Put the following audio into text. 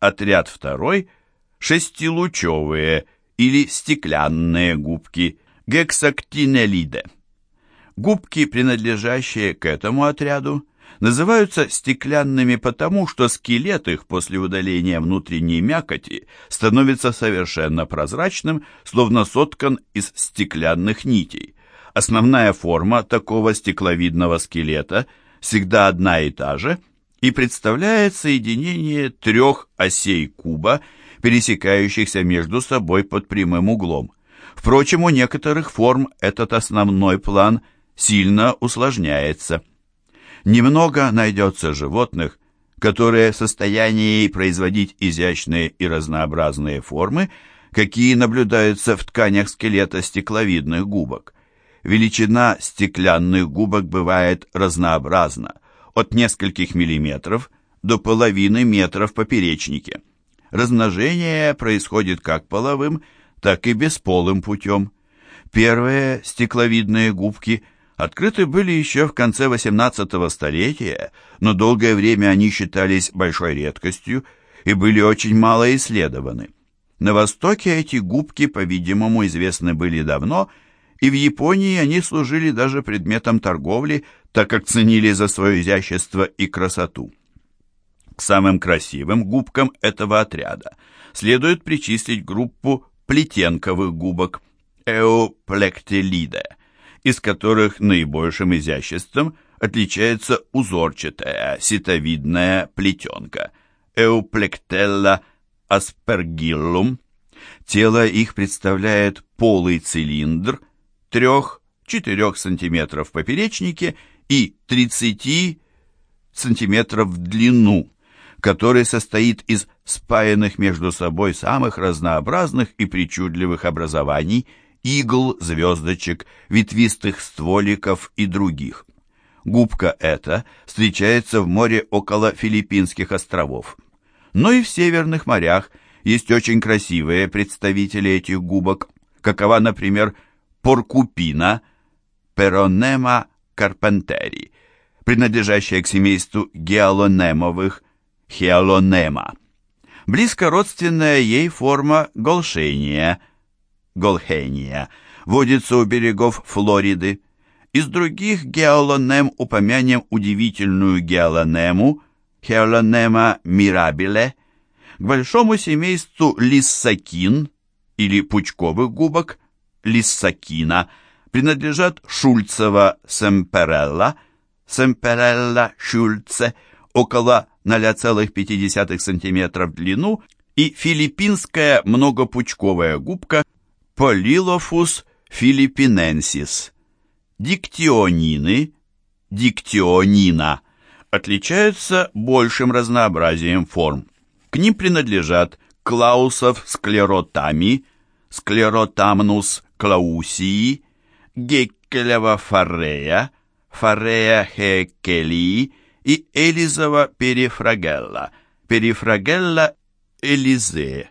Отряд второй – шестилучевые или стеклянные губки гексактинелиде. Губки, принадлежащие к этому отряду, называются стеклянными потому, что скелет их после удаления внутренней мякоти становится совершенно прозрачным, словно соткан из стеклянных нитей. Основная форма такого стекловидного скелета всегда одна и та же и представляет соединение трех осей куба, пересекающихся между собой под прямым углом. Впрочем, у некоторых форм этот основной план сильно усложняется. Немного найдется животных, которые в состоянии производить изящные и разнообразные формы, какие наблюдаются в тканях скелета стекловидных губок. Величина стеклянных губок бывает разнообразна, от нескольких миллиметров до половины метра в поперечнике. Размножение происходит как половым, так и бесполым путем. Первые стекловидные губки открыты были еще в конце XVIII столетия, но долгое время они считались большой редкостью и были очень мало исследованы. На Востоке эти губки, по-видимому, известны были давно, и в Японии они служили даже предметом торговли, так как ценили за свое изящество и красоту. К самым красивым губкам этого отряда следует причислить группу плетенковых губок эоплектелиде, из которых наибольшим изяществом отличается узорчатая ситовидная плетенка эуплектелла аспергиллум. Тело их представляет полый цилиндр 3-4 см в поперечнике и 30 см в длину, который состоит из спаянных между собой самых разнообразных и причудливых образований, игл, звездочек, ветвистых стволиков и других. Губка эта встречается в море около Филиппинских островов. Но и в северных морях есть очень красивые представители этих губок, какова, например, поркупина, перонема карпентери, принадлежащая к семейству геолонемовых, хиалонема. Близко родственная ей форма голшения, голхения, водится у берегов Флориды. Из других геолонем упомянем удивительную геолонему, хеолонема мирабиле, к большому семейству лиссакин или пучковых губок, лиссакина, принадлежат Шульцева семперелла, семперелла шульце, около 0,5 см в длину и филиппинская многопучковая губка Полилофус филиппиненсис. Диктионины, диктионина, отличаются большим разнообразием форм. К ним принадлежат клаусов склеротами, склеротамнус клаусии, геккелева форрея, форрея хеккелии и элизова перифрагелла, перифрагелла элизее.